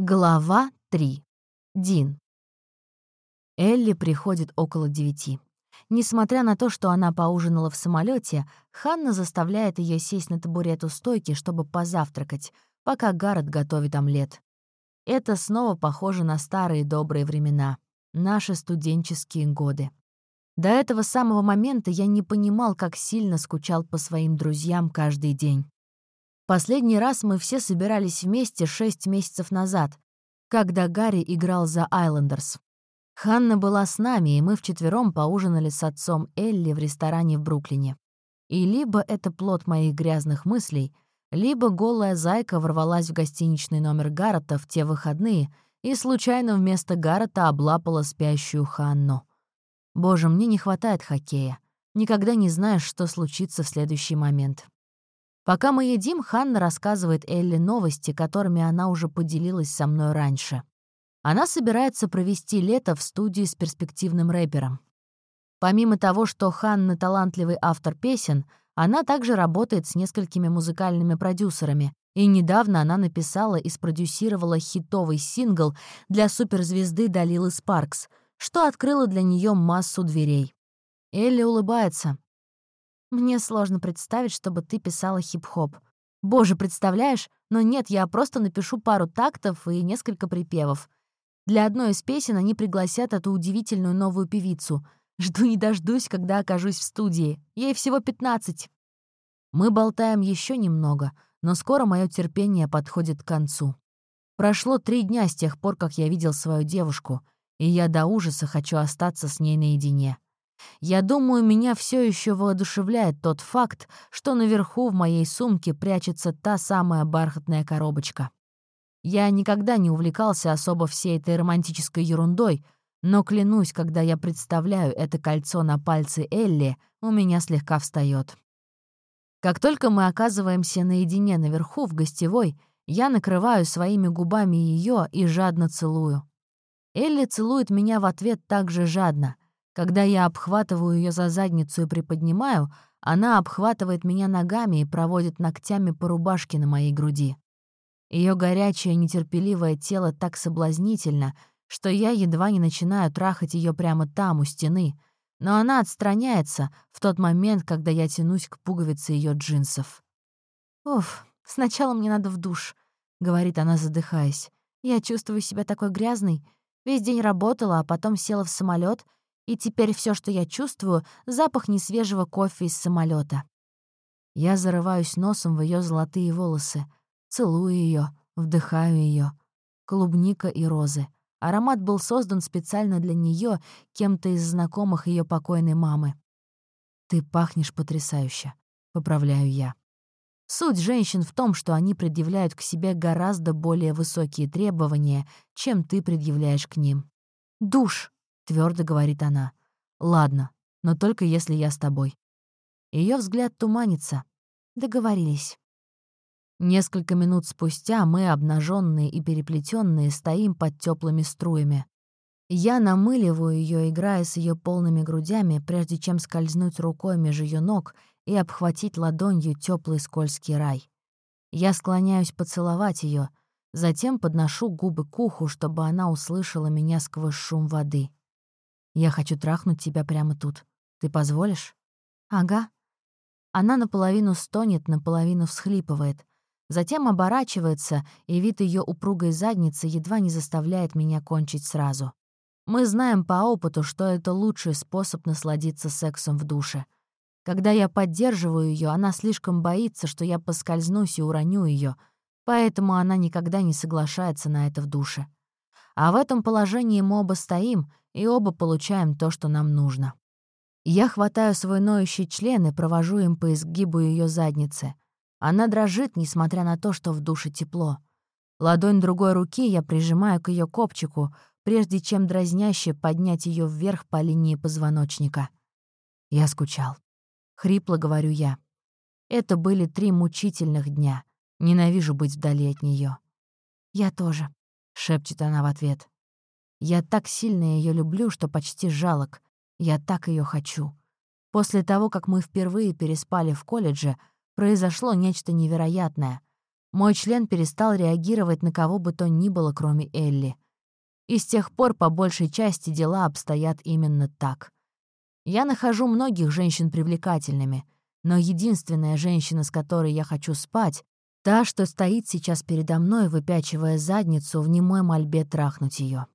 Глава 3. Дин. Элли приходит около девяти. Несмотря на то, что она поужинала в самолете, Ханна заставляет ее сесть на табурет у стойки, чтобы позавтракать, пока Гаррет готовит омлет. Это снова похоже на старые добрые времена, наши студенческие годы. До этого самого момента я не понимал, как сильно скучал по своим друзьям каждый день. Последний раз мы все собирались вместе шесть месяцев назад, когда Гарри играл за Айлендерс. Ханна была с нами, и мы вчетвером поужинали с отцом Элли в ресторане в Бруклине. И либо это плод моих грязных мыслей, либо голая зайка ворвалась в гостиничный номер Гаррета в те выходные и случайно вместо Гаррета облапала спящую Ханну. Боже, мне не хватает хоккея. Никогда не знаешь, что случится в следующий момент. Пока мы едим, Ханна рассказывает Элли новости, которыми она уже поделилась со мной раньше. Она собирается провести лето в студии с перспективным рэпером. Помимо того, что Ханна талантливый автор песен, она также работает с несколькими музыкальными продюсерами, и недавно она написала и спродюсировала хитовый сингл для суперзвезды Далилы Спаркс, что открыло для нее массу дверей. Элли улыбается. Мне сложно представить, чтобы ты писала хип-хоп. Боже, представляешь? Но нет, я просто напишу пару тактов и несколько припевов. Для одной из песен они пригласят эту удивительную новую певицу. Жду не дождусь, когда окажусь в студии. Ей всего 15. Мы болтаем еще немного, но скоро мое терпение подходит к концу. Прошло три дня с тех пор, как я видел свою девушку, и я до ужаса хочу остаться с ней наедине. Я думаю, меня все еще воодушевляет тот факт, что наверху в моей сумке прячется та самая бархатная коробочка. Я никогда не увлекался особо всей этой романтической ерундой, но клянусь, когда я представляю это кольцо на пальце Элли, у меня слегка встает. Как только мы оказываемся наедине наверху в гостевой, я накрываю своими губами ее и жадно целую. Элли целует меня в ответ так же жадно — когда я обхватываю ее за задницу и приподнимаю, она обхватывает меня ногами и проводит ногтями по рубашке на моей груди. Ее горячее, нетерпеливое тело так соблазнительно, что я едва не начинаю трахать ее прямо там, у стены, но она отстраняется в тот момент, когда я тянусь к пуговице ее джинсов. «Уф, сначала мне надо в душ», — говорит она, задыхаясь. «Я чувствую себя такой грязной. Весь день работала, а потом села в самолет и теперь все, что я чувствую, — запах несвежего кофе из самолета. Я зарываюсь носом в ее золотые волосы, целую ее, вдыхаю ее. Клубника и розы. Аромат был создан специально для нее кем-то из знакомых ее покойной мамы. «Ты пахнешь потрясающе», — поправляю я. Суть женщин в том, что они предъявляют к себе гораздо более высокие требования, чем ты предъявляешь к ним. «Душ», твердо говорит она. Ладно, но только если я с тобой. Ее взгляд туманится. Договорились. Несколько минут спустя мы, обнаженные и переплетенные, стоим под теплыми струями. Я намыливаю ее, играя с ее полными грудями, прежде чем скользнуть рукой между ее ног и обхватить ладонью теплый скользкий рай. Я склоняюсь поцеловать ее, затем подношу губы к уху, чтобы она услышала меня сквозь шум воды. Я хочу трахнуть тебя прямо тут. Ты позволишь?» «Ага». Она наполовину стонет, наполовину всхлипывает. Затем оборачивается, и вид ее упругой задницы едва не заставляет меня кончить сразу. Мы знаем по опыту, что это лучший способ насладиться сексом в душе. Когда я поддерживаю ее, она слишком боится, что я поскользнусь и уроню ее, поэтому она никогда не соглашается на это в душе. А в этом положении мы оба стоим, и оба получаем то, что нам нужно. Я хватаю свой ноющий член и провожу им по изгибу ее задницы. Она дрожит, несмотря на то, что в душе тепло. Ладонь другой руки я прижимаю к ее копчику, прежде чем дразняще поднять ее вверх по линии позвоночника. Я скучал. Хрипло говорю я. Это были три мучительных дня. Ненавижу быть вдали от нее. «Я тоже», — шепчет она в ответ. Я так сильно ее люблю, что почти жалок. Я так ее хочу. После того, как мы впервые переспали в колледже, произошло нечто невероятное. Мой член перестал реагировать на кого бы то ни было, кроме Элли. И с тех пор по большей части дела обстоят именно так. Я нахожу многих женщин привлекательными, но единственная женщина, с которой я хочу спать, та, что стоит сейчас передо мной, выпячивая задницу в немой мольбе трахнуть ее.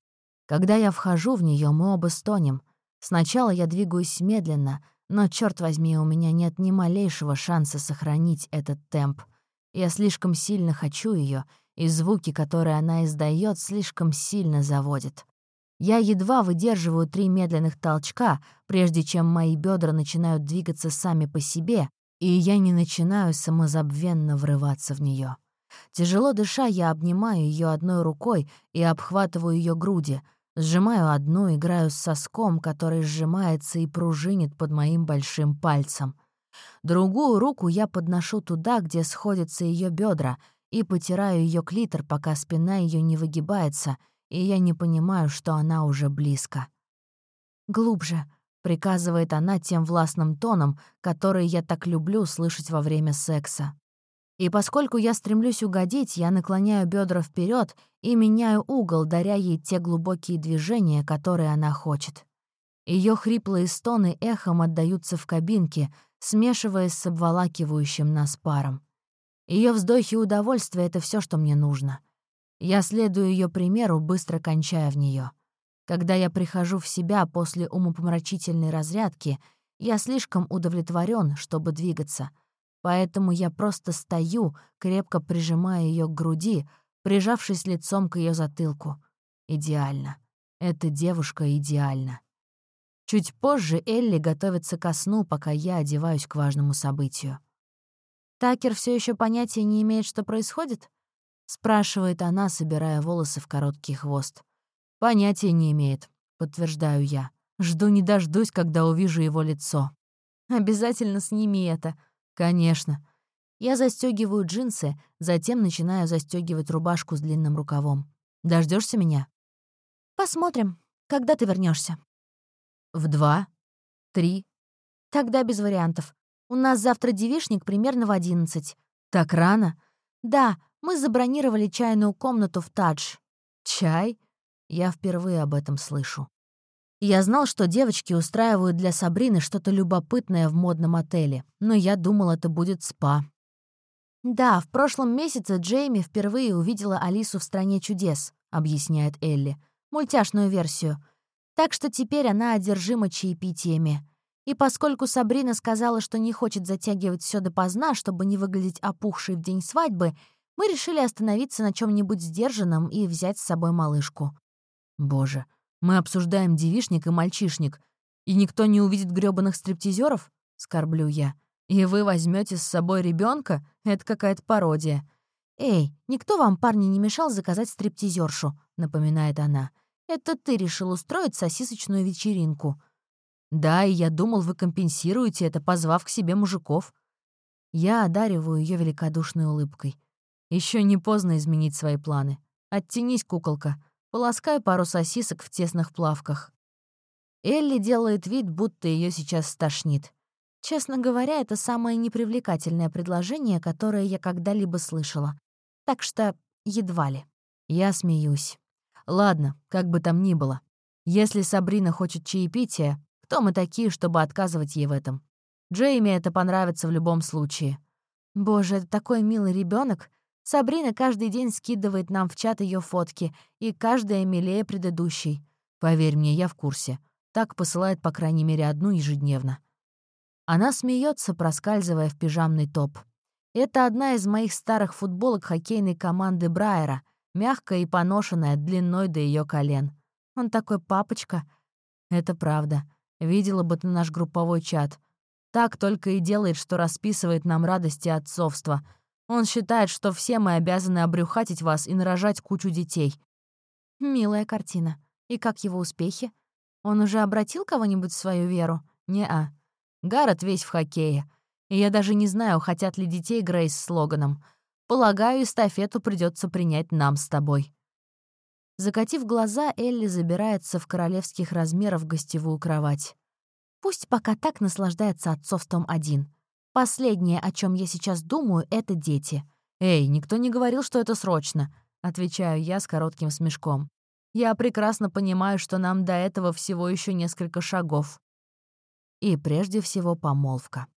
Когда я вхожу в нее, мы оба стонем. Сначала я двигаюсь медленно, но, черт возьми, у меня нет ни малейшего шанса сохранить этот темп. Я слишком сильно хочу ее, и звуки, которые она издает, слишком сильно заводят. Я едва выдерживаю три медленных толчка, прежде чем мои бедра начинают двигаться сами по себе, и я не начинаю самозабвенно врываться в нее. Тяжело дыша, я обнимаю ее одной рукой и обхватываю ее груди, сжимаю одну, играю с соском, который сжимается и пружинит под моим большим пальцем. Другую руку я подношу туда, где сходятся ее бедра, и потираю ее клитор, пока спина ее не выгибается — и я не понимаю, что она уже близко. «Глубже», — приказывает она тем властным тоном, который я так люблю слышать во время секса. И поскольку я стремлюсь угодить, я наклоняю бедра вперед и меняю угол, даря ей те глубокие движения, которые она хочет. Ее хриплые стоны эхом отдаются в кабинке, смешиваясь с обволакивающим нас паром. Ее вздохи удовольствия — это все, что мне нужно — я следую ее примеру, быстро кончая в нее. Когда я прихожу в себя после умопомрачительной разрядки, я слишком удовлетворен, чтобы двигаться. Поэтому я просто стою, крепко прижимая ее к груди, прижавшись лицом к ее затылку. Идеально. Эта девушка идеальна. Чуть позже Элли готовится ко сну, пока я одеваюсь к важному событию. Такер все еще понятия не имеет, что происходит? — спрашивает она, собирая волосы в короткий хвост. «Понятия не имеет», — подтверждаю я. «Жду не дождусь, когда увижу его лицо». «Обязательно сними это». «Конечно». Я застегиваю джинсы, затем начинаю застегивать рубашку с длинным рукавом. Дождешься меня? Посмотрим, когда ты вернешься. В два? Три? Тогда без вариантов. У нас завтра девишник примерно в одиннадцать. Так рано? Да, мы забронировали чайную комнату в Тадж. Чай? Я впервые об этом слышу. Я знал, что девочки устраивают для Сабрины что-то любопытное в модном отеле, но я думал, это будет спа. «Да, в прошлом месяце Джейми впервые увидела Алису в «Стране чудес», — объясняет Элли, мультяшную версию. Так что теперь она одержима чаепитиями. И поскольку Сабрина сказала, что не хочет затягивать все допоздна, чтобы не выглядеть опухшей в день свадьбы, мы решили остановиться на чем нибудь сдержанном и взять с собой малышку. Боже, мы обсуждаем девишник и мальчишник, и никто не увидит грёбаных стриптизеров? скорблю я. И вы возьмете с собой ребенка? Это какая-то пародия. «Эй, никто вам, парни, не мешал заказать стриптизершу», — напоминает она. «Это ты решил устроить сосисочную вечеринку». «Да, и я думал, вы компенсируете это, позвав к себе мужиков». Я одариваю ее великодушной улыбкой. Еще не поздно изменить свои планы. Оттянись, куколка. Полоскай пару сосисок в тесных плавках. Элли делает вид, будто ее сейчас стошнит. Честно говоря, это самое непривлекательное предложение, которое я когда-либо слышала. Так что едва ли. Я смеюсь. Ладно, как бы там ни было. Если Сабрина хочет чаепития, кто мы такие, чтобы отказывать ей в этом? Джейми это понравится в любом случае. Боже, это такой милый ребенок, Сабрина каждый день скидывает нам в чат ее фотки, и каждая милее предыдущей. Поверь мне, я в курсе. Так посылает, по крайней мере, одну ежедневно. Она смеется, проскальзывая в пижамный топ. Это одна из моих старых футболок хоккейной команды Брайера, мягкая и поношенная, длиной до ее колен. Он такой папочка. Это правда. Видела бы ты наш групповой чат. Так только и делает, что расписывает нам радости отцовства — он считает, что все мы обязаны обрюхатить вас и нарожать кучу детей. Милая картина. И как его успехи? Он уже обратил кого-нибудь в свою веру? Не-а. Гаррет весь в хоккее. И я даже не знаю, хотят ли детей Грейс с Логаном. Полагаю, эстафету придется принять нам с тобой. Закатив глаза, Элли забирается в королевских размеров гостевую кровать. Пусть пока так наслаждается отцовством один. Последнее, о чем я сейчас думаю, — это дети. «Эй, никто не говорил, что это срочно», — отвечаю я с коротким смешком. «Я прекрасно понимаю, что нам до этого всего еще несколько шагов». И прежде всего помолвка.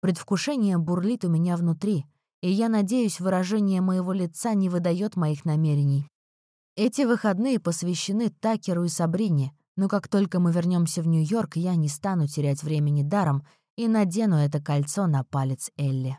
Предвкушение бурлит у меня внутри, и я надеюсь, выражение моего лица не выдает моих намерений. Эти выходные посвящены Такеру и Сабрине, но как только мы вернемся в Нью-Йорк, я не стану терять времени даром и надену это кольцо на палец Элли.